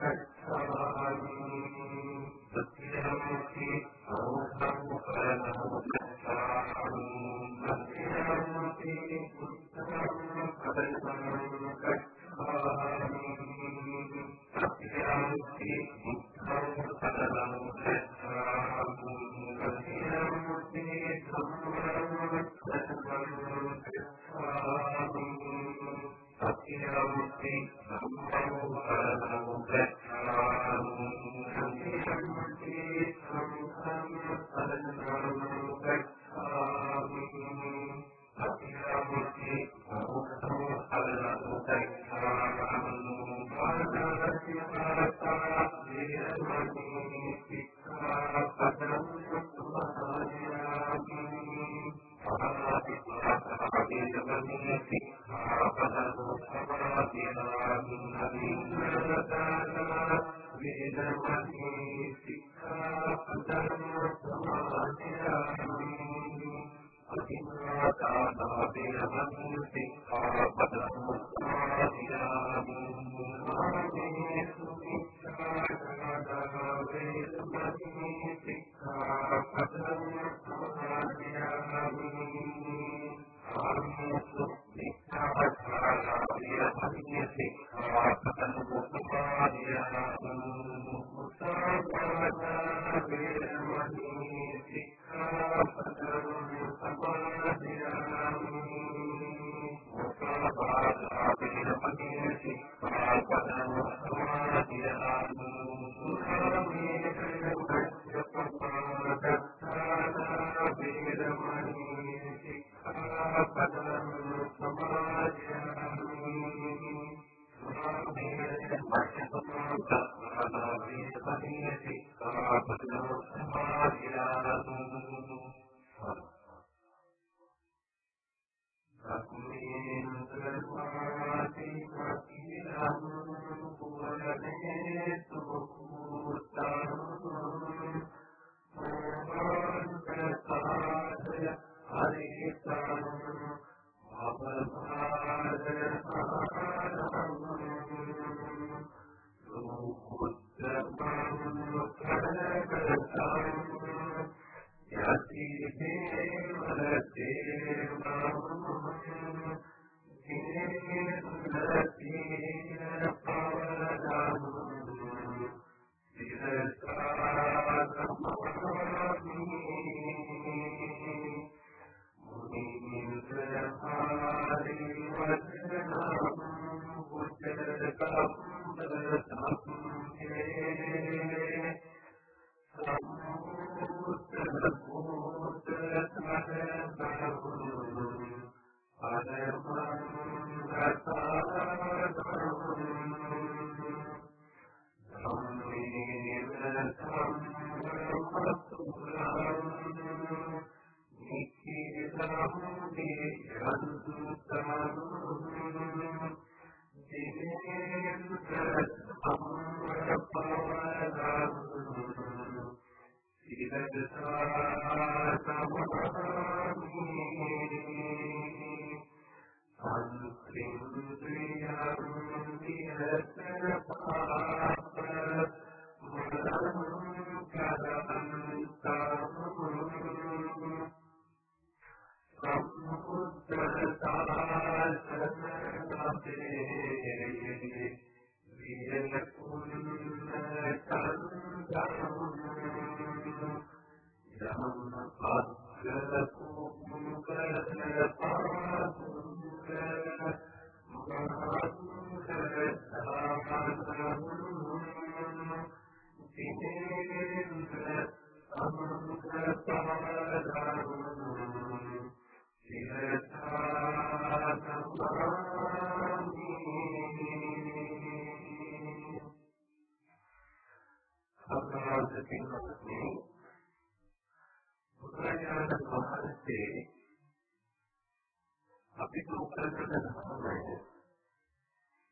Thanks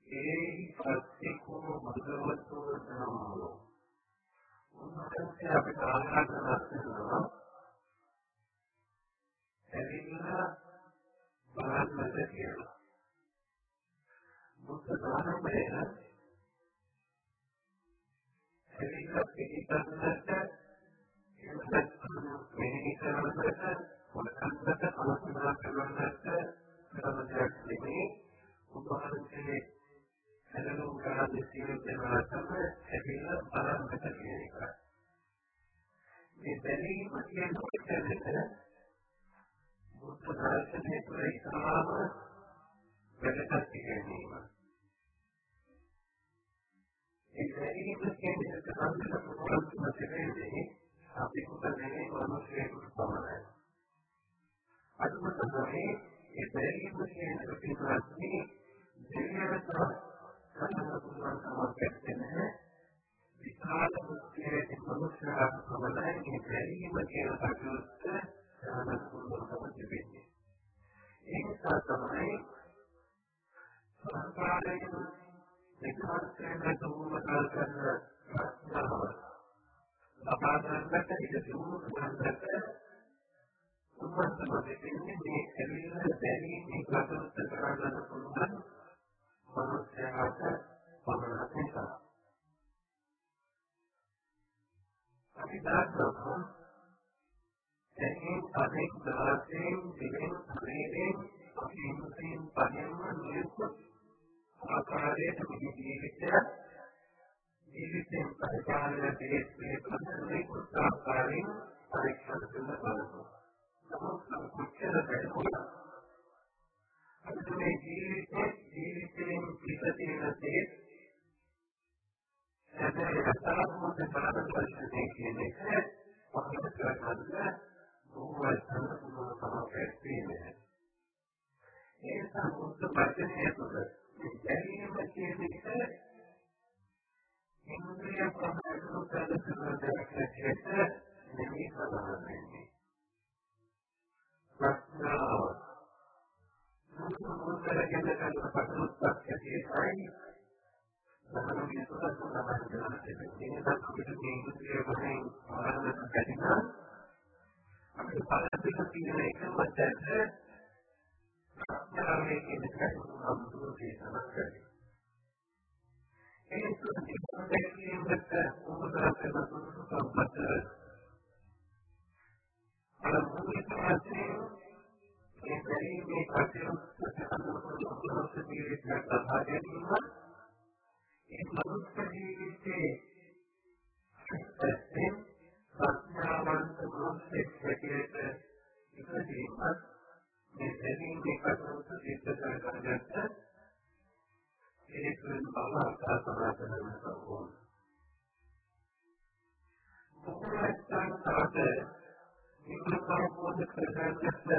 ඒ ප්‍රතිකෝ මදවතු නමෝ. උන්වහන්සේ අපිට ආශා කරනවා. එදින බලන්නට කියලා. බුද්ධ ධර්මය එදින පිටිපස්සට මෙහි කරනකොට මොකක්ද කලකිරීම කරන්නට කරනයක් නෙමෙයි උපහාරයේ හැදෙනු කරන දෙසියු දෙනවා තමයි හැදෙන බලන්නට කියන එක. මේ බැලීම කියන්නේ බුද්ධ දර්ශනයේ ප්‍රේක්ෂාව වැඩකට ගැනීම. ඒ බැලීම කියන්නේ තමයි අපේ අපි කුතනේ මනුෂ්‍යයෙකුට පමණයි. අදුම තමයි ඒ බැරිම කියන පිටුපස්සේ දෙවියන්ට සම්පූර්ණ සමාජයක් නැහැ. විශාල මුස්ලිම් මනුෂ්‍යයෙක් පමණයි මේ බැරිම කියන කටයුත්ත සම්පූර්ණ වෙන්නේ. ඒ නිසා තමයි සංස්කාරයෙන් විකාශයෙන් තුමුකල් කරන ප්‍රශ්නාව ලබා ගන්නට ඉඩ දුන්නු සංස්කෘතිය උපස්තම දෙන්නේ මේ ඇවිල්ලා දැනීමේ කටයුත්ත කරන්න පුළුවන් මනුස්සයාට පමණක් නිසා. අපි දානවා දැනීම අධික දවසෙන් දිනෙන් ප්‍රේමයෙන් අපින්සින් පහෙන්න නියුත් ආකාරයට ජීවිතය ජීවිතයෙන් පරිපාලනය දෙන්නේ ප්‍රතිනේ කුසාකාරයෙන් පරීක්ෂා කරන බලනවා. කොච්චර බැලුවා අපිට මේ ජීවිතේ ජීවිතයෙන් පිටතින දේ හැබැයි අතරතුරට බලන ප්‍රශ්නේ කියන එක අපිට කරගන්න බොහෝ සම්පූර්ණ සමහරක් තියෙනවා ඒ සම්පූර්ණ ප්‍රශ්නේ තුළ දැනීම කියන එක ඉන්ද්‍රිය ප්‍රමාණයට කරන දෙයක් නෙමෙයි සඳහන් වෙන්නේ ප්‍රඥාව මුත්තර කියන කල්පපතුත් ඇතියි සමහර විට සුදුසුකම් තමයි කියන්නේ අපිට මේ ඉන්ද්‍රිය වශයෙන් ආරම්භ කරගන්න අපිට පළවෙනි තියෙන එකම දැක්ක ප්‍රඥාවේ කියන කල්පපතුත් දේශනා කරන්නේ ඒ සුදුසුකම් දෙකකින් දෙක උපකාර කරන සුදුසුකම් අර මුලික වශයෙන් දැරීමේ කටයුත්ත කරනකොට මනුස්ස ජීවිතයක් ලබා ගැනීම ඒ මනුස්ස ජීවිතයේ ඇත්තෙන් ප්‍රඥාවන්ත මනුස්සෙක් හැටියට ඉපදීමත් මේ දැරීමේ කටයුත්ත සිද්ධ කරගන්නට ඒක බව ආකාශනා කරන්න ඕන. මොකක්ද තාත විකල්පවෝද කරගන්නට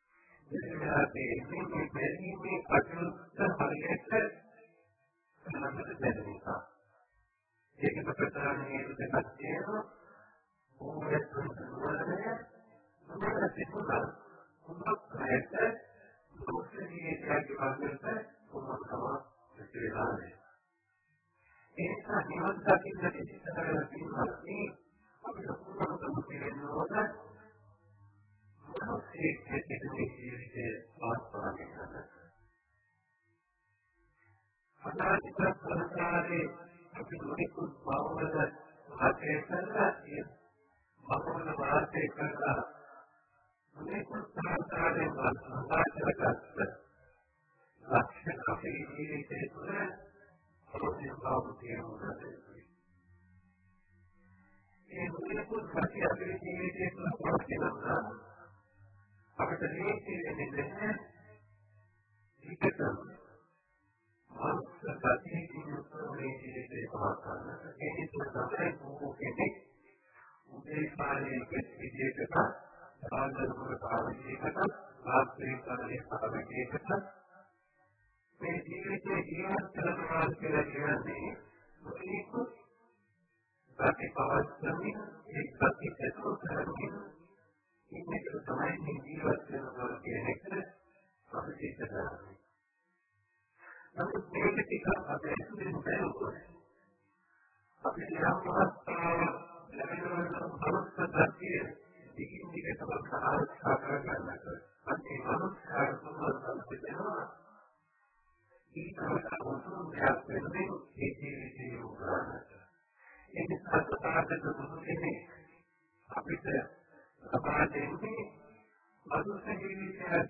ඉතින්ලාදී මේ දැරීමේ කටයුත්ත හරියට කරන්නට බැරි නිසා ඒක ප්‍රකාශනයේ දෙකක් තියෙනවා ඕනෙත් තුනනේ මොකද තිබුණා මොකක්ද මොකක්ද කියන්නේ කොහොමද ඉතිරිලානේ ඒක නිවන් දකින්න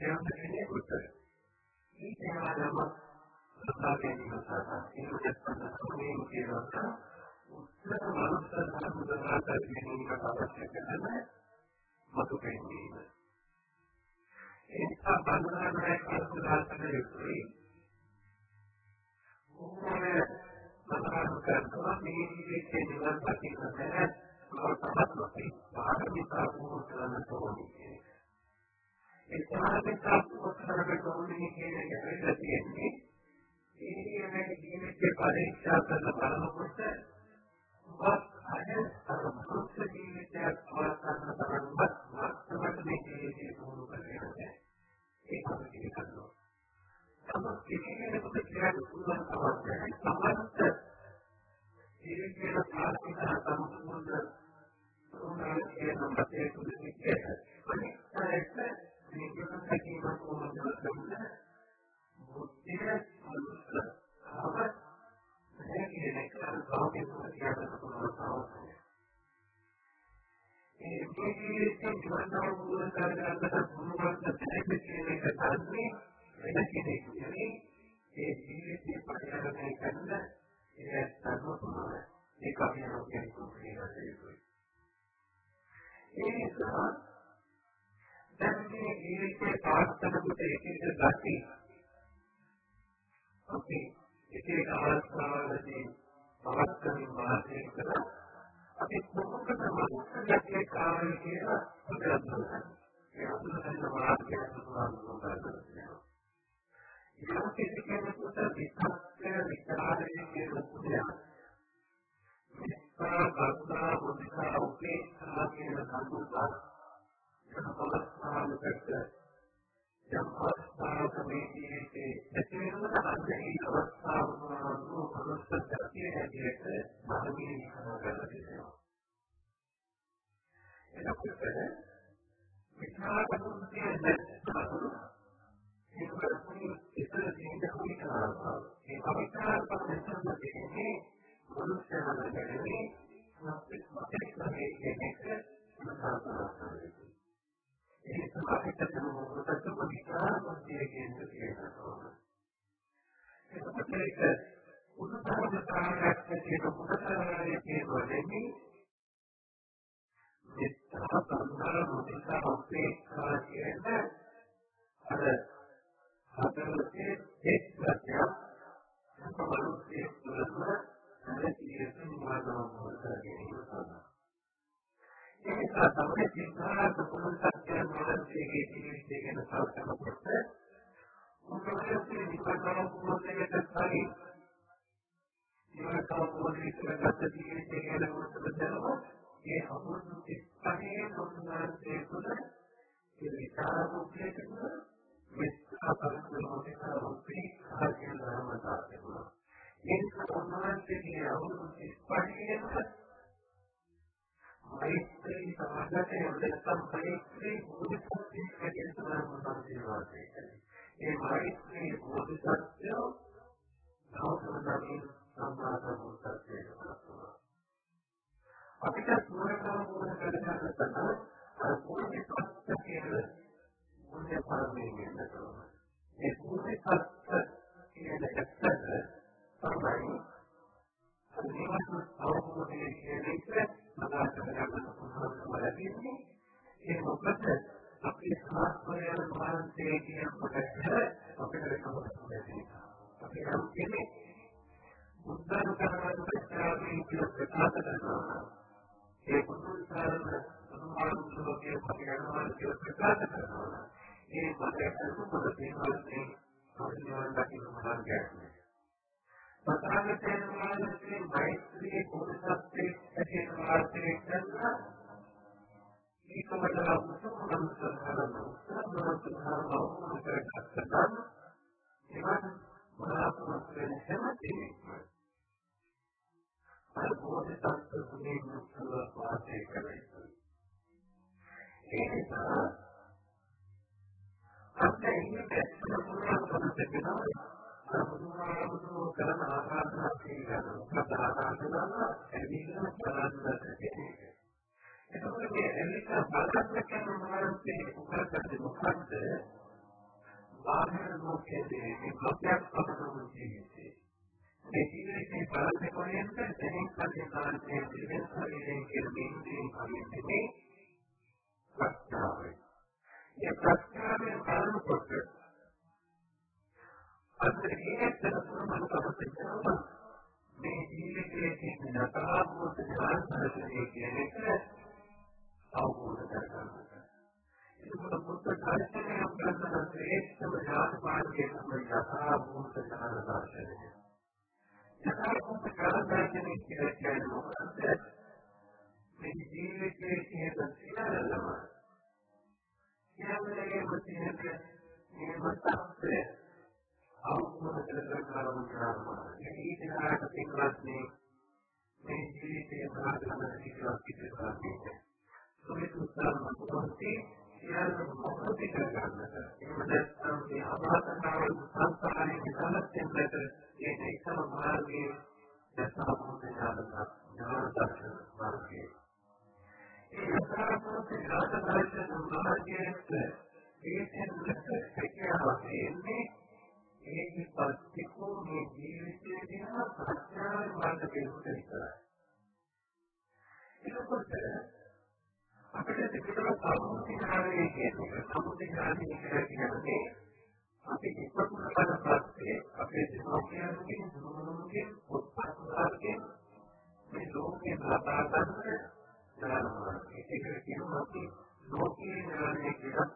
ජීවිතය ජීවත් කෙනෙකුට. මේ තේමාවම ලබා ගැනීම සඳහා ඉන්ද්‍රයන් කියනවා උත්තර මනුෂ්‍ය සම්බුද්ධාත ගැනීමට අවශ්‍ය කරන මතු පෙන්වීම. ඒක බඳුනාගේ අර්ථාසන යුතුයි. ඕනේ මතක කරනවා මේ ජීවිතේ නිවන් දකින්න බැහැ තමයි පාරමිතා පුහුණු කරන්න ඕනේ. ඒ පාරමිතා පුහුණු කරන්න ඕනේ කියන එක වෙන්න තියෙන්නේ ඒ මේ ජීවිතේ පරීක්ෂා කරන බලනකොට වත් අය අර මනුස්ස ජීවිතයක් පවත්වන්න තරම්වත් මත්තමට මේ ජීවිතේ පුහුණු කරන්නේ ඒක අපිට කරනවා. තමයි කෙනෙකුට කියන්න පුළුවන් තමයි සමස්ත ජීවිතේ පාරමිතා සම්පූර්ණ උනාට කියන මතය තුලින් අනිත් පැත්ත මේක හැකියාව කොහොමද කරන්නේ බුද්ධිය අනුස්සව හැකියාව කරන කවුරුත් කියන පුළුවන් ඒ ජීවිතේ ජීවනව පුරුදු කරගන්නට පුළුවන් තැනක කියන එක තමයි වෙන කෙනෙක් නෙවෙයි ඒ ජීවිතේ පරිහරණය කරන ඒ සම්පූර්ණ ඒක අපි යනවා කියන්නේ ඒ නිසා දැන් මේ ජීවිතේ පාස්තනකට එක එක ගති අපි එක එක අවස්ථාවලදී පවත්කමින් වාසය කරලා අපි මොකද මොකක්ද කාර්ය කියලා හිතනවා ඒ අනුසන්න මාර්ගය සුදුසු යම් කිසි කෙනෙකුට විස්තර විචාරය කියන පුදයක් විස්තර කතා මුදිතා උපේක්ෂා කියන සම්පූර්ණ අවස්ථාවකට යම් අවස්ථාවක නිවන අවබෝධය කියන එක මතක කරගන්න පුළුවන් ලැබෙන්නේ ඒ මොකද අපේ සාස්ත්‍රයන් වහන්සේ කියන කොටස අපිට කවදාවත් අපි නම් කියන්නේ බුද්ධ කරන ප්‍රතිචාරයේ කියන ප්‍රකාශ කරනවා ඒ බුදුන් සරණ සම්මානුෂෝකයේ පරිණාමය කියන ප්‍රකාශ කරනවා ඒ මතක කරගන්න තියෙන්නේ පරිණාමය දකින්න මාර්ගයක් තථාගතයන් වහන්සේ මෛත්‍රී කුසලයේ ඇති මාර්ගයේ කරන ඒකමද ලබුතුන් සතරන සතරන කරගත්තා එවන් මනාපමස්යෙන් හැමතිස්සෙම අරබෝධ තත්ත්ව ගුණේ මුසල වාසය කරයි ඒ නිසා අපේ ඉන්නේ පැත්තට පුළුවන් කෙනෙක් බුදුහාමුදුරුවෝ කරන ආකාරයක් තියෙනවා. කතාකාර කරනවා එදිනෙක කරන්නට තියෙන්නේ. එතකොට මේ එලික බලන්න කියන මොනවද උකරකට මොකද්ද? බාහිර ලෝකයේ මේ ප්‍රත්‍යක් අපතම ජීවිතේ. මේ ජීවිතේ බලන්නේ කොහෙන්ද? දෙනින් කලින් බලන්නේ දෙවෙනි ශරීරයෙන් කියන බින්දුවෙන් කලින් ප්‍රත්‍යාවයි. ඒ ප්‍රත්‍යාවෙන් බලනකොට අන්තර්ගත කරන කමතේ මේ ජීවිතයේ තියෙන නතරාත්මක ඥානතරයේ කියන එක අවබෝධ කරගන්න. ඒක මුත් කාර්යයේ අපරාධන ශ්‍රේෂ්ඨ ඥාන මාර්ගයේ තමයි නතරාත්මක ඥාන දර්ශනය. නතරාත්මක ඥාන දර්ශනය කියන්නේ මොකක්ද? මේ ජීවිතයේ තියෙන සියල්ලම සියල්ලම තියෙන මේ මතය අවබෝධ කරගන්න කරනවා. ඒක ඉතිහාස පිටරත්නේ මේ ජීවිතයේ ප්‍රාර්ථනා කියලා පිටරත් තියෙනවා. සුමිත උත්තරම මොකක්ද? සියල්ල මොකද කරගන්නද? එහෙම නැත්නම් මේ අභාතනාව සංස්කාරයේ විකල්පයෙන් බෙද මේ එකම මාර්ගයේ දසාවුත් ඥානවත් ඥාන දර්ශන මාර්ගයේ. ඒ දසාවුත් ඥාන දර්ශන මාර්ගයේ ඒකෙන් හැකියාවක් එන්නේ ඒකේ පස්තිකෝ මේ ජීවිතයේ තියෙන ප්‍රඥාවේ මාර්ග කෙරුට විතරයි. එතකොට අපිට තිබෙන සම්මුතිකාරයේ කියන්නේ සම්මුතිකාරයේ කියන්නේ අපි ඉක්මනට කරන ප්‍රත්‍යේ අපේ දෙමෝපියන්ගේ දුරුමුගේ උත්පත්තියන්ගේ මේ ලෝකේ ලබා ගන්න ඥානමාර්ගය. ඒක කියනවා අපි ලෝකේ ඥානය කියලා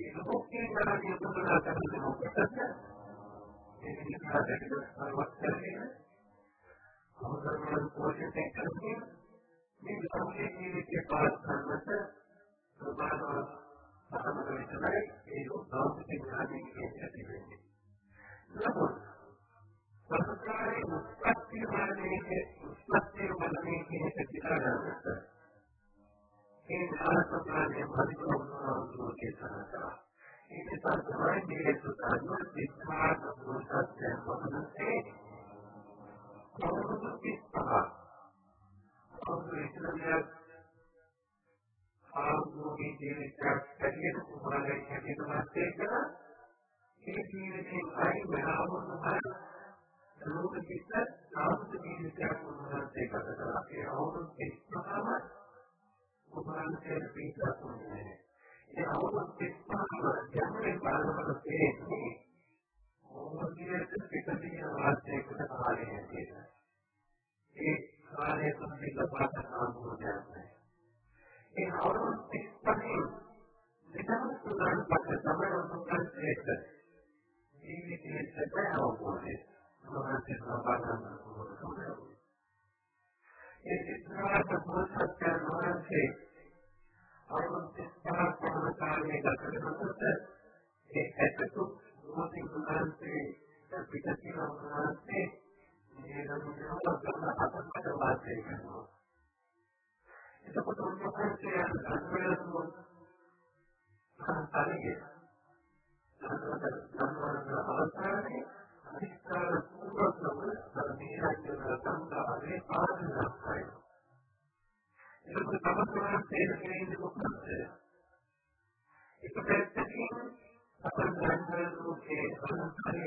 හඳුන්වනවා. ඒ ලෝකේ ඥානය පුදුනා කරන්නේ ඒ සාරසත්‍රාණය පරිපූර්ණවම කේතනතා. ඒක තමයි මේ සුතන විස්මාත සත්‍ය වහන්සේ. කොහොමද විස්පා? ඔබ ඉස්සරහට ආවෝ මේ දෙයක්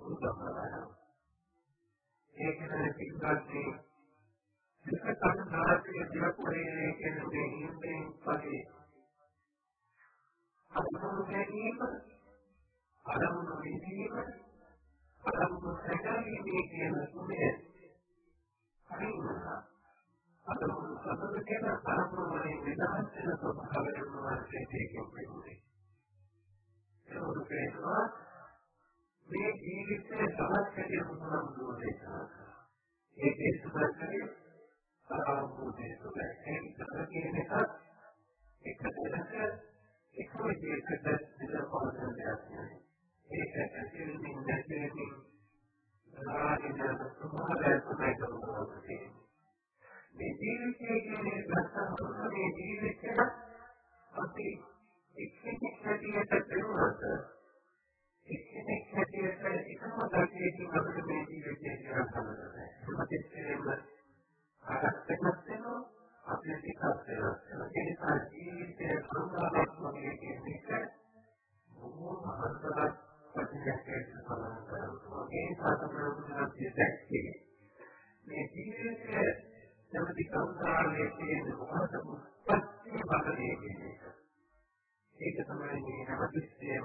උදව් කරනවා. ඒක පිටපස්සේ පිටපස්ස සාහිත්‍ය දියපොලේ කියන දෙයින් පස්සේ අරමුණු කැදීම අරමුණු විදීම අරමුණු සැකීමේ කියන තුනේ හරි අරමුණු සතර කියන අරමුණු වලින් විදහස් වෙන ස්වභාවයෙන් වාර්ථිතේ කියන්නේ ඒක උදේවා මේ ජීවිතයේ සමස්තය මොනවාද ඒකේ සමස්තය සාරාංශය තමයි ඒක කියන එක එක දෙයක් එකම ජීවිතයක දෙපාර්තමේන්තයක් තියෙනවා ඒක ඇතුළේ ඉන්න දැක්කේ සාරාංශය සමාජයට ප්‍රයෝජනවත් වෙනවා මේ ජීවිතයේ කියන්නේ සත්‍යමය ජීවිතයක් අපි එක්කෙනෙක් හැටියට දරුවාට ඒක තමයි මේ නවතිස්සේම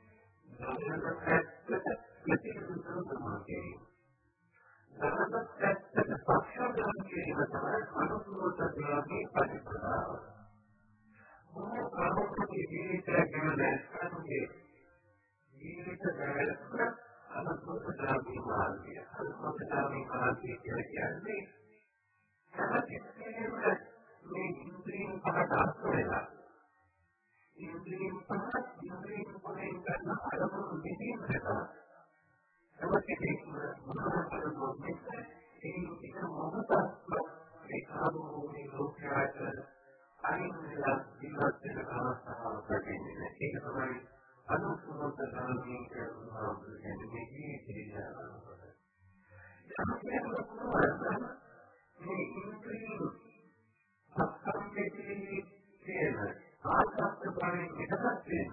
මේ ඉන්ද්‍රියන් පහට අත් වෙලා ඉන්ද්‍රියෙන් පහක් ඉන්ද්‍රියෙන් පහෙන් ගන්න අරමුණු දෙකෙන් කරනවා. නමුත් ඒක මොනවාද කියන්නේ? ඒක එක මොහොතක් ඒකාබෝධී ලෝකයට අනිත්‍යලා ඉවත් වෙන අවස්ථාවක් ලැබෙන්නේ. ඒක තමයි අනුසමත ධර්මයෙන් කරනවා කියන්නේ කියන්නේ මේ ඉන්ද්‍රියෙන් අත්කම් දෙකකින් තියෙනවා ආත්මත් ප්‍රාණයෙන් එකසත් වීම.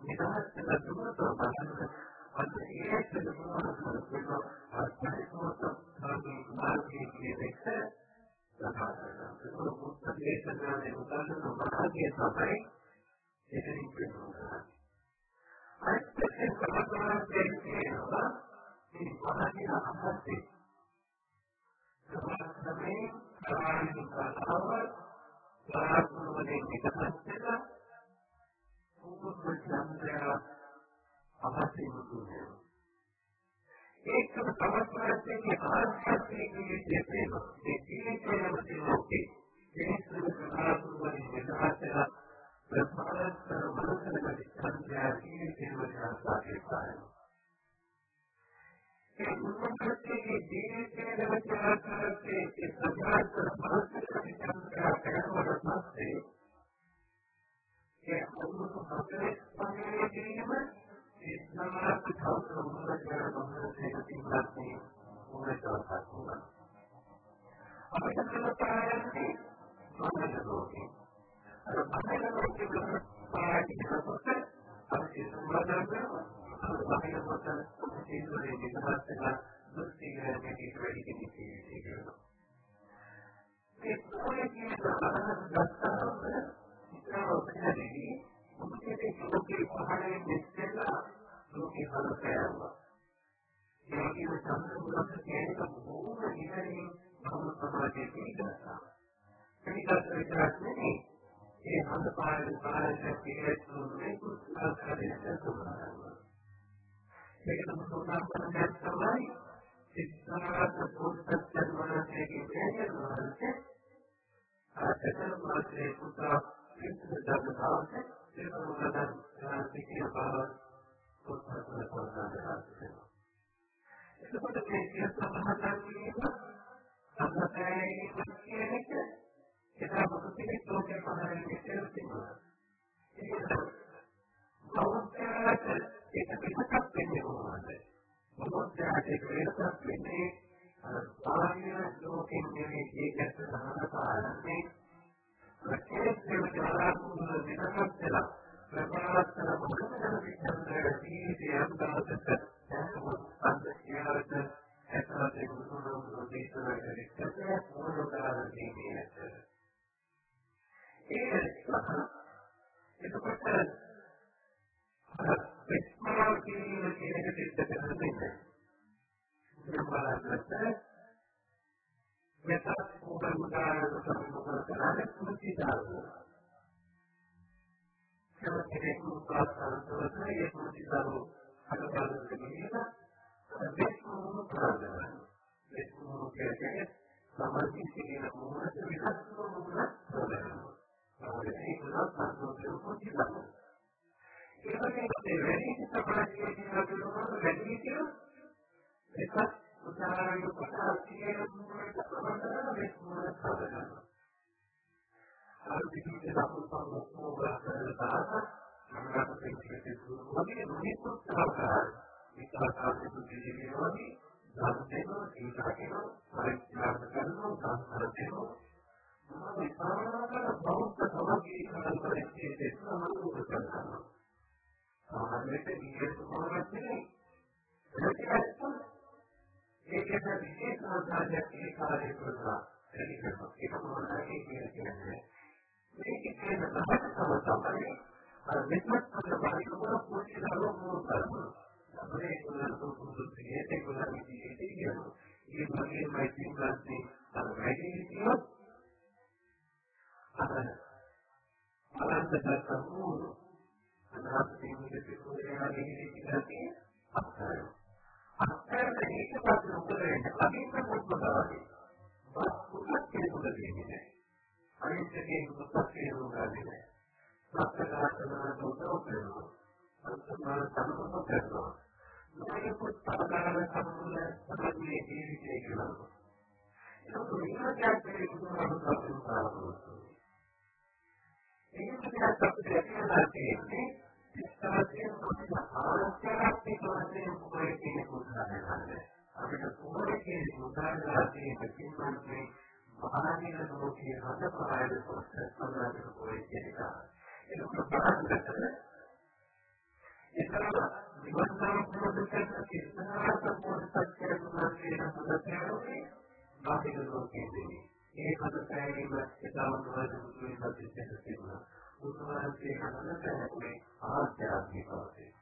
නිදහස් වෙන සුමතව බලන්න. අද ඒත් දෙනවා කරපුවා අත්‍යවශ්‍යමත කාර්යයේ මාර්ගයේ දෙක Thank you. වහන්සේ අවුරුදු 35 අවුරුදු 35 ආගමෝගේ උදාහරණ මාර්ගය තමයි එතනින් කියනවා. අත්‍යවශ්‍ය කමතරයෙන් කියනවා මේ මාර්ගය අහස්සේ. සමාජයේ සාමාන්‍ය කාලවල සාහෘදයෙන් එකපැත්තක උපුත් චන්ද්‍රය අහස්සේ මුදුනේ. ඒකම තමයි ආර්ථිකයේ ජීවිතේ මේ ජීවිතේම තියෙන්නේ. ඒකම සමාජුවලින් මෙතනට ප්‍රසාරත් මනසකට සංඥාදී ජීවිතේ සාකච්ඡායි. ඒ මුලින්ම ජීවිතේ දෙවචාරකයේ සත්‍යස්ත මනසකට සංඥා කරනකොට පස්සේ ඒ අනුමුත හතරේ පන්නේ කිරීම ඉස්ලාමත් කවුරු මොකද කරන්නේ තියෙන්නේ මොනවද කරන්නේ අපිට කරන්නේ මොනවද ලෝකේ අර බාහිර ලෝකේ පාටි කරපොත් අපි සම්බන්ධ කරනවා බාහිර කොට සිදුවේ විපස්සනා දුක්ඛයේ මේකේ වැඩි කිසි කියනවා ඒ කොහේ කියන ගත්තාම ඉස්සරහ ඔතනදී මොකද ලෝකේ පහළේ දෙස්සලා ලෝකේ හලකෑවා. ඒකේ සම්පූර්ණ කේක බොහෝම ඉහළින් බහුල සමාජයේ පිළිගත්තා. ඒකත් විතරක් නෙවෙයි. ඒ හඳ පාරේ පාරේ පිළිගත්තුනේ කුසලකරේ සුබනවා. ඒක තමයි සෝදාපන්න තමයි සිද්ධාර්ථ පුරුෂත්වයන් වහන්සේගේ දේශනාවන්ට ආතකන මාත්‍රේ පුතා විස්තර දක්වනවා. ඒක මොකද සිටිය බව කොටසක් කොටසක් එතකොට මේ කියන සමහරවිට සම්පතයි කියන එක ඒක මොකක්ද ලෝකේ පහරින් ඉස්සෙල් තියෙනවා. ඒක බෞද්ධයාට ඒක පිටක් වෙන්නේ කොහොමද? බෞද්ධයාට ඒක වෙනසක් වෙන්නේ අර බාහිර ලෝකෙන් නෙවෙයි ඒකට සමානතාවන්නේ ප්‍රකේත දේවතාවා කුමන විනසක් දෙලා ප්‍රමාණතර මොකද විචන්දර පොත්වලදී වස්තුවක් කෙනෙකුට දෙන්නේ නැහැ. අනිත් කෙනෙකුට පස්සේ නෑ. සත්‍යකාරකම උදව් කරනවා. සත්‍යමාන සම්පූර්ණ කරනවා. මේක පුස්තකාරක සම්පූර්ණ සමාජයේ ජීවිතය කියනවා. ඒක විනාශයක් කෙනෙකුට සම්පූර්ණ ඒක තමයි අපිට තියෙන්නේ ඉස්සරහින් අපිට ආශ්චර්යයක් වශයෙන් කොහේ කියන උදාහරණයක්. අපිට කොහේ කියන උදාහරණයක් තියෙන්නේ මහානීය ලෝකයේ හද පහළ කොටස සම්බන්ධව කොහේ කියන එක. ඒක ප්‍රබලව ඉස්සරහ විවස්ථාව ප්‍රොඩක්ට් ඉස්සරහට පොඩ්ඩක් කරනවා කියන උදාහරණයක් බාහිර ලෝකයේදී ඒ පදපෑවීම එතාවනවාද මුතුන් සිතට තිබුණා. බුදුරජාණන්සේ හඳුනන පැහැදිලි ආධ්‍යාත්මික වශයෙන්.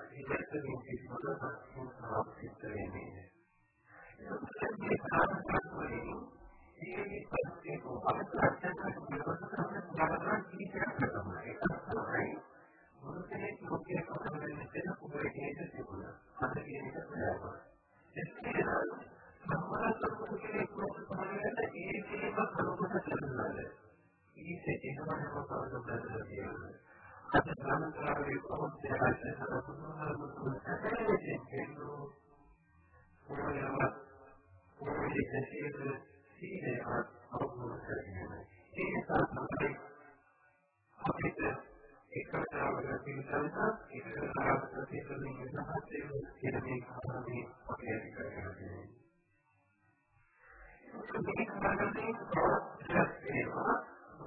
අනෙක් ඉලක්කමින් සිදුවන සම්පූර්ණ වෙන්නේ. ඒ කාර්යයන් මේ පස්සේ කොහොමද කරන්නේ තමයි. මොකද මොකේ කොහොමද මෙතන කුමරේ තිබුණා. අද කියන එක තමයි. ඒක Thank you. That's what I'm ඉතාම පැහැදිලි කරනවා. ඒ පැහැදිලි කරන්නේ මොනවද කියන්නේ තමයි. මුත්‍ර මොනවාද කියන්නේ පරිපාලනය කියන හැමතිස්සෙම තියෙන ලක්ෂණය තමයි. ඒ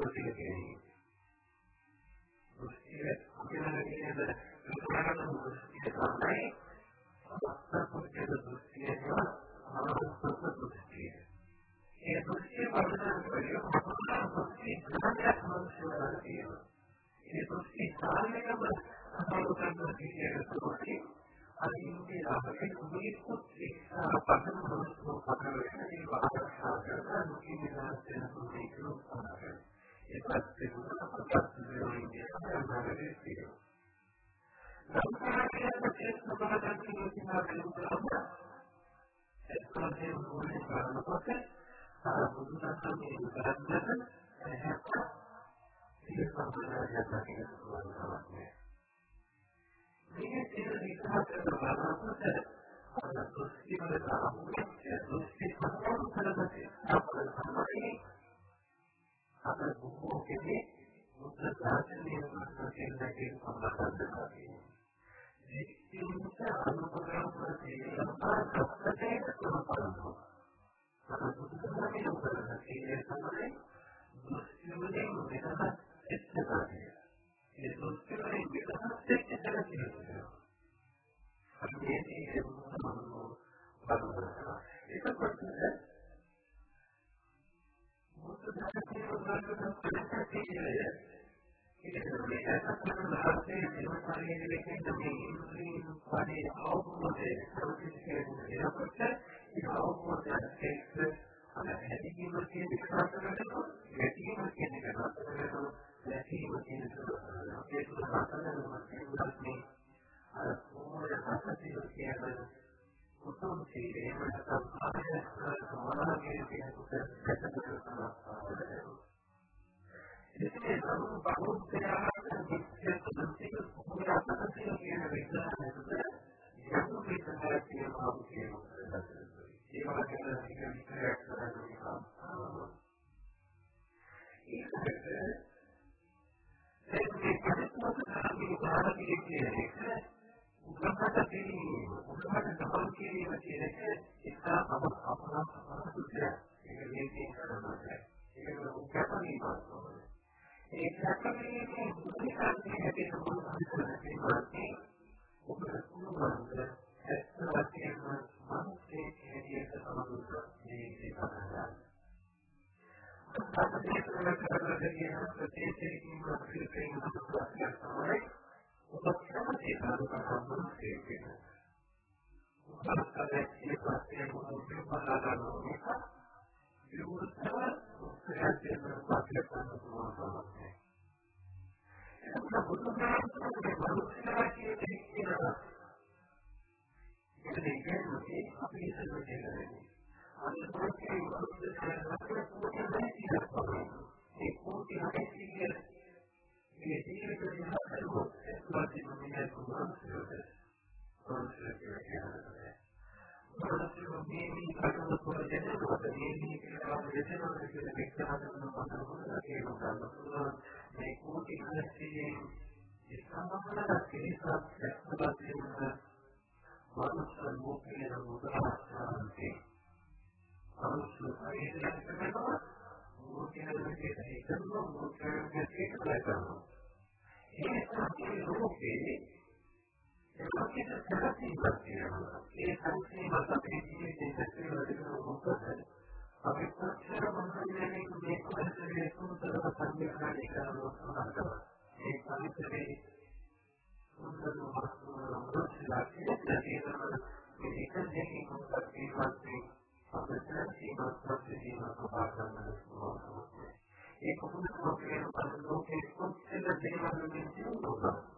දුස්සීකේ. දුස්සීකේ berarti ya. Untuk sih, mereka tahu ada semua yang kita පස්සේ කියනවා. අපතේ ඉස්සෙල්ලා මොකක්ද පටන් ගන්නවා. ඒ උත්තර ප්‍රයත්න පස්සේ කරනවා. ඒක බුදුදහමේ බලුත්තරා කියන දේ කියනවා. ඒක කියන්නේ අපි ඉස්සෙල්ලා කියන්නේ. අනිත් පැත්තේ බුදුදහමේ ඒ කෝටි හදේ කියන්නේ. ඒ කියන්නේ බුදුදහමේ ඒ තමයි ලෝකයේ ඒකත් සත්‍යයක් තියෙනවා. ඒ සත්‍යය මත අපේ ජීවිතේ සත්‍යය වැඩිවෙනවා මොකද? අපි සත්‍යය මොකදන්නේ මේ කොටසේ සුන්දරව සංකල්පනා කරනවා සමහරවිට. ඒ සම්පූර්ණේ සුන්දරව වස්තුවලා තියෙනවා. මේක දෙකකින් කොටස් තියෙනවා. අපිට සීමා සත්‍ය සීමා කපා ගන්න පුළුවන්. ඒ කොහොමද අපේ ලෝකයේ කොච්චර දේවල් තියෙනවද?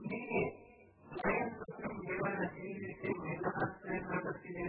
මේ සයන්ස් දේවල් තියෙන්නේ මේ තමයි ප්‍රතිදින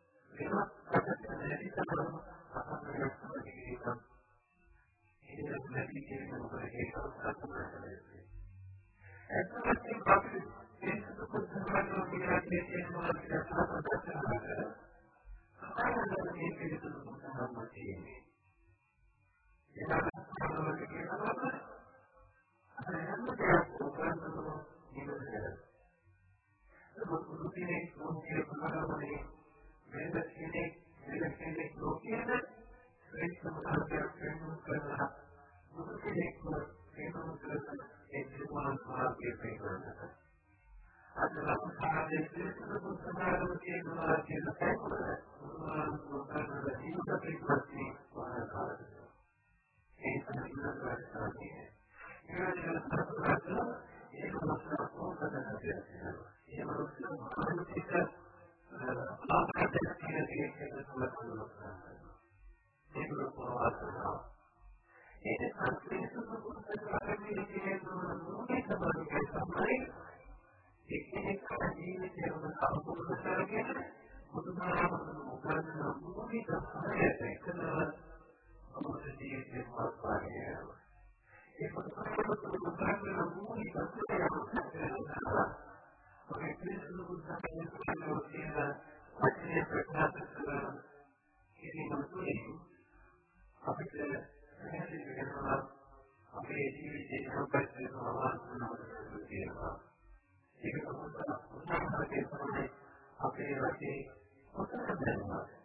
hierarchy. What kind of men?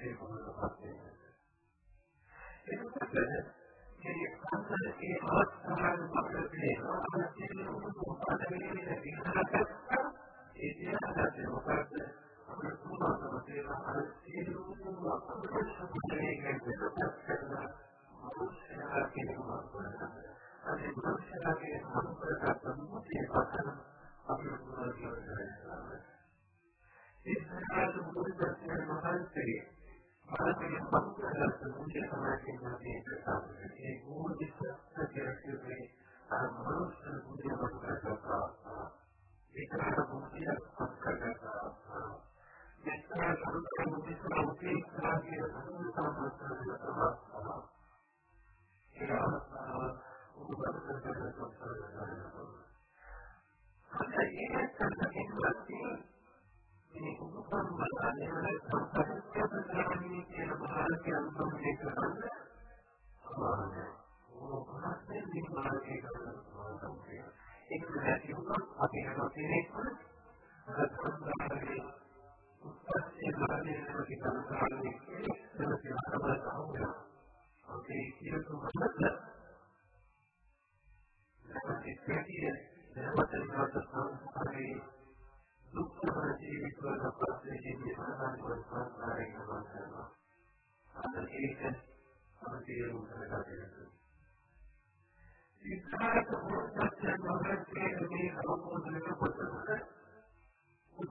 Sí, මාර්ගයේ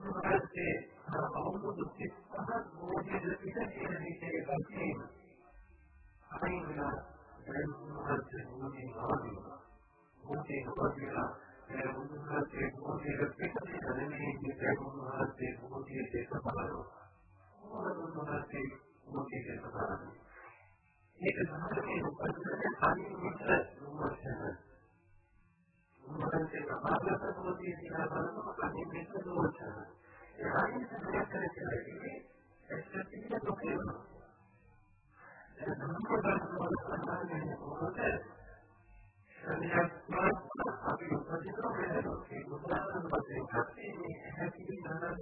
ප්‍රතිකාරණය කරනවා අපේ කියතු මතක ඒක කියන්නේ නැවත නැවත සංස්කාරයේ දුක්ඛ ජීවිතවල පස්සේ සමාධි වස්තාරේ කරනවා. අද ඒක අපේ උත්තරය ඉස්සරහට මොකක්ද මොකක්ද මේ අවබෝධනක පොතක උත්තරයේ අවබෝධ සිස්තහ මොකද පිටේ ඉන්නේ කන්නේ අයිනා දැන් මොකක්ද මොකද ආදී මොකද කොටිලා ඒ මුදුන්සේ මොකද පිටේ දැනෙන්නේ ඒ මුදුන්සේ මොකද ඒක බලනවා මොකද මොකද ඒක බලනවා ඒක තමයි උපදින අනිත් මොහොතේ මොහොතේ අපහසුතාවය තියෙනවා බලන්න අනිත් මේක දෝෂය ඒ අනිත් දෙයක් කරන්නේ ඒක පිට තෝකේම ඒක තමයි මොකද සනියක් අපි උපදිනවා ඒ උදාහරණ වශයෙන් කප්පේ හැකි නේද මොකද අපි උපදිනවා ඒක තමයි මේකේ ඇත්තටම මොනවද කියන්නේ? උන්වහන්සේ අවබෝධ කරගත්ත පොතිය උත්පත්තිය මහදී නැති පොතිය. අනේ මේකේ සාහෘද කරනවා. ඒක තමයි අනිත් කෙනෙකුට පොතේ අරමුණ අපිට මොනවද කියන්නේ? අනුමත කරනවා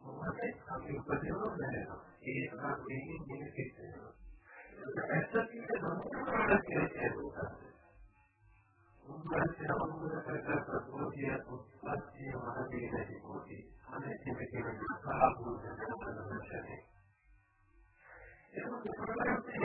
උන්වහන්සේ කමකේ අපිට මොනවද ඒ නිසා අපි එසේ කටයුතු කියලා අර මොනවාද වැටිලා තුනේ සේවය කරනවා. නමුත් ඒ සමාජතව සම්ප්‍රදාය නොහැටි. අර පිටතුන් පොතේ පාඩිය. මොකද ඒ පොතේ පොතේ ඉස්සරහින් ඒක තමයි සාහිත්‍ය ඒ පොතේ හැටි කොහොමද උත්පත්ති සම්බන්ධයි. ඒ උත්පත්ති වලදී මොකක්ද කියන බලන්නේ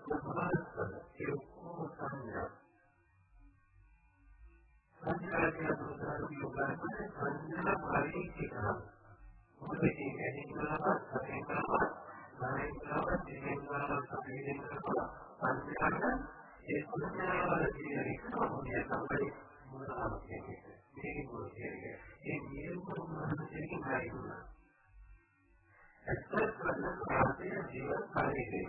සංස්කාරය සෝදාරුක යෝගාවයි සංඥා පරිච්ඡේදය. මොකද මේ ගැනීමවත් සංකල්පවත් සංකල්පවත් දෙකවත් සංවිධානය කරලා සංස්කාරය ඒ සංඥාවල තියෙන එකමෝනිය තමයි මොනවාද කියන්නේ. මේක මොකද? ඒ නියුකම මානසික කායිකයි. ඇත්තට ප්‍රශ්නාර්ථය ජීව පරිදි.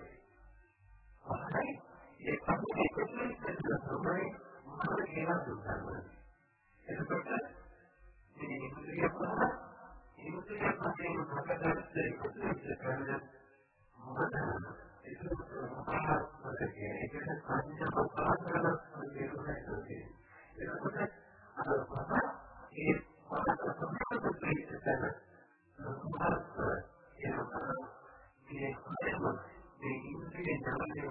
ඒ පස්සේ කොහොමද සම්පූර්ණ මොනවද කියලා දුන්නා. එතකොට මේ ඉන්ද්‍රිය පහ ඉන්ද්‍රිය පහෙන් හටගත්ත ඉක්ෂිත කරන මොකද? ඒක මොකක්ද කියන්නේ ඒක සංඥා පාස්කරන කියන්නේ එතකොට අර පහ ඒ පහ තමයි ප්‍රේත කරන මේ මේ ඉන්ද්‍රිය ඥානයේ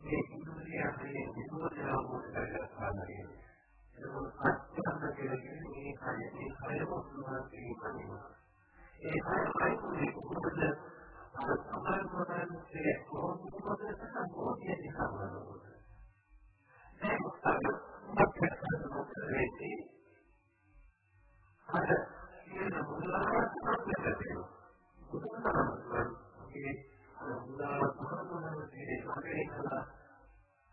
ඒ කියන්නේ අපේ සිතුවම් මොකක්ද කරන්නේ. ඒක අත්‍යන්ත දෙයක් මේ කායයේ ප්‍රයෝගවත් වෙනවා. ඒ කායයේ මොකද අර සමහර මොකදේ කොහොමද සංකෝපය දිහා අද කියන මොනවා තමයි කියන්නේ.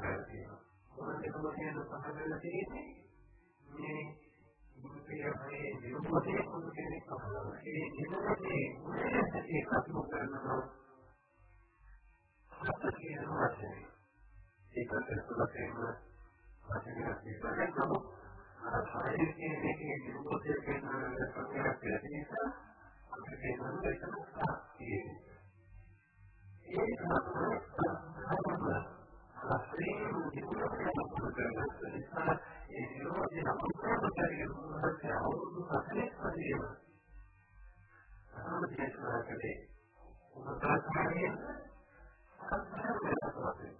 හරිනවා. ඒ බුදුහාමුදුරන්ගේ මාතෘකාවේ අපේ ප්‍රතිපදින අනිත් රෝෂණය කරනවා. උන්වහන්සේ උපත්යෙන් උපත්යෙන් බලන්නේ දෙන්නේ උතුම් මොහොතේ අවබෝධ කරගන්නකොට අරහයි සිංහයේ 하나님과 하나님을 믿고요. 그러니까 이거는 아무것도 아니고 그냥 아무것도 아니에요. 아무것도 아니에요. 그러니까 하나님이 하나님을 믿고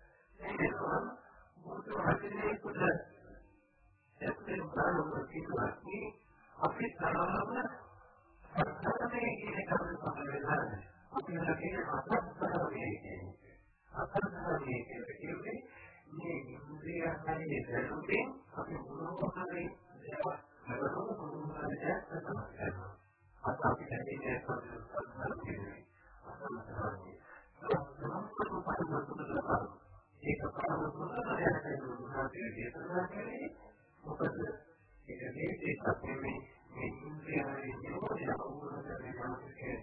අපි තරමම සත්‍යයේ කියන කරුණ සමග අපි ලකේ අත්තරේ කියන්නේ අත්තරේ කියන්නේ මේ ඉන්ද්‍රිය හරිය දැනුමින් අපි මොනවද දේවල් නරක මොනවද දැක්කම අත් අපි කියන්නේ සත්‍යයේ ඒක පාරම මොනවද දැක්කම මොකද ඒක මේ සත්‍යයේ මේ ඉන්ද්‍රියයන් නිරෝධය අවබෝධ කරගන්න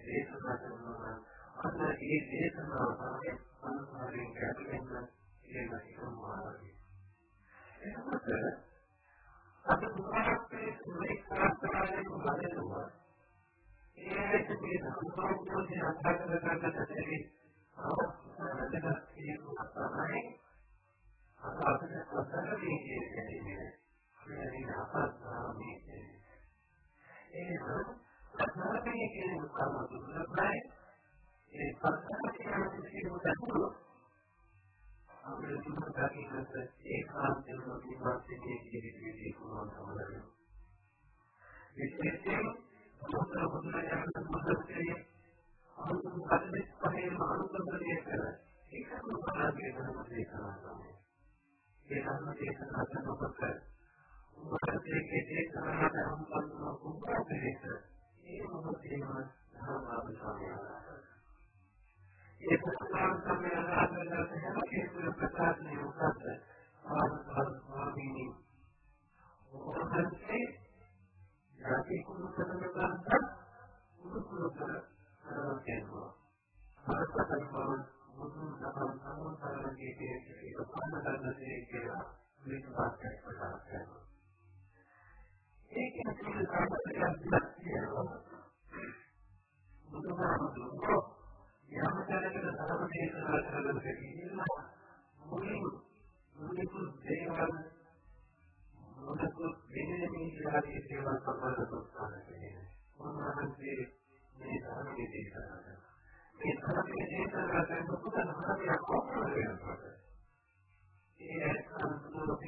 දේශනා කරනවා අන්න ඒ දේශනාව තමයි අනුසාරයෙන් ගැටෙන්න කියන සම්මානයි එතකොට අද පුරාපේ සුවේක්ෂාස්තරයෙන් බලනවා ඒකට මේ සම්පූර්ණ අත්දැක ගන්නට අවශ්‍ය තමයි අපිට අත්දැකීම් කියන්නේ මේ අපස්සාමයේ එහෙනම් සත්‍යයේ කියන කරුණුයි ඒ සත්‍යයේ කියන දකුණු අපේ දුකකින්ද ඒකාන්තයෙන් විපස්සකයේ කිරිදී කුමන සමරයි විශේෂයෙන් මොකද බුදුරජාණන් වහන්සේ අනුකම්ප පදේ පහේ අනුකම්පණය කර ඒක මොනවාගේ කරන දේශනා තමයි ඒ ධර්ම දේශනා කරනකොට මොකදේ දේශනා කරන කුම්භාපේත ඒ මොහොතේම ධර්මාභිසමය ඒ පුස්තකයන් සම්මේලනවල හැම කෙනෙකුට ප්‍රකාශනය මොකක්ද ආත්ම ස්වාමීනි ඔබන්සේ යටි කුරුකරන ගන්න කුරුකර කරනවා අරකට බව මුදුන් සමන් සම්මතරණයේ කියන එක පන්න ගන්නසේ කියලා මේක වාක්‍යයක් ප්‍රකාශ කරනවා ඒක තමයි කාර්යයක් කියනවා. බුදුහාමුදුරුවෝ යම් තැනකට ධර්ම දේශනා කරන කෙනෙක් මුලින් මුලින් දේවල් මොනකෝ වෙන්නේ මේ කියලා දේවල් සම්බන්ධ කරන්නේ. මොනවාද මේ ධර්ම දේශනා කරන්නේ. මේ ධර්ම දේශනා කරනකොට තමයි කොහොමද වෙන්නේ? ඒ සම්පූර්ණ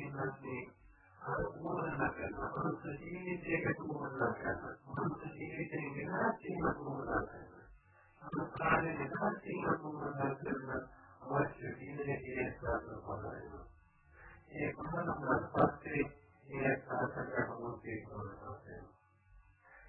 මෝහනක් කරනවා මනුස්ස ජීවිතයකට මෝහනක් කරනවා මනුස්ස ජීවිතේ වෙනස් වීමක් මෝහනක් කරනවා අනුකාරයේ වෙනස් වීමක් මෝහනක් කරනවා අවශ්‍ය ජීවිතයේ ඉස්සරහට බලනවා ඒ කොහොමද පස්සේ ඒ සාසනයක් මොකක්ද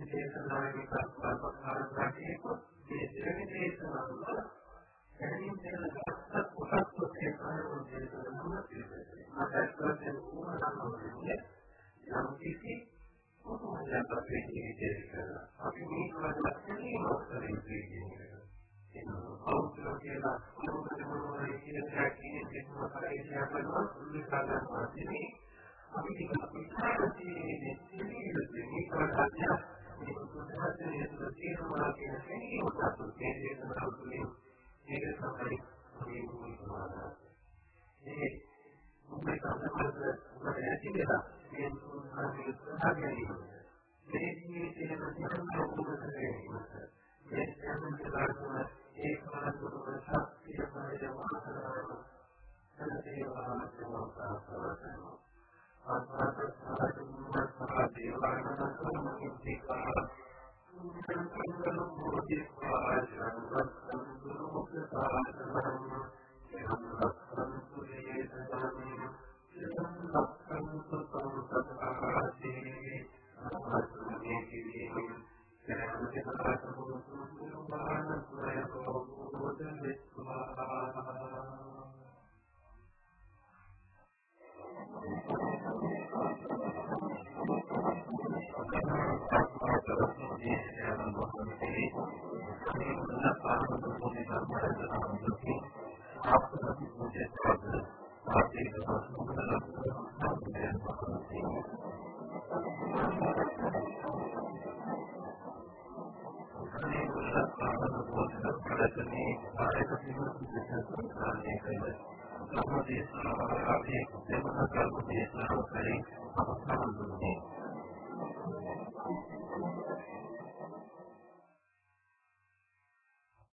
ඒ දේශනාවේ කර්මකාරකයේ මේ දෙවෙනි දේශනාව එනින් දෙන ගත්ත කොටස් ඔස්සේ කරන දේශනාවක් තියෙනවා. මතකයෙන් උනනන්නේ යම් කිසි මොහොතක් අපේ ජීවිතේ අපි මේ කරන්නේ මොකක්ද කියන්නේ අවුරුදු කියලා මොකද මොනවද කියන කැකේ දෙන්න අපේ ඉතිහාසවල උල්ලේඛ කරන්නේ අපි ටිකක් ඉස්සරහදී ඉන්නේ මේ කරන්නේ මේ සුදුසුකම් තියෙනවා කියන කෙනෙක් උත්සාහ කරන්නේ ඒක තමයි මේ මොනවා ඒ මොකද තමයි මොකද ඇතිදලා මේ සුදුසුකම් මේ ජීවිතේ මතින් මොකද කරන්නේ මේ සම්පූර්ණ ඒකාන්තව ශක්තිය පරිදවන කරනවා 빠져서 보내가 말해서 나온 것이 앞서서 이제 다들 앞에서 소문을 하고 있는 것같아요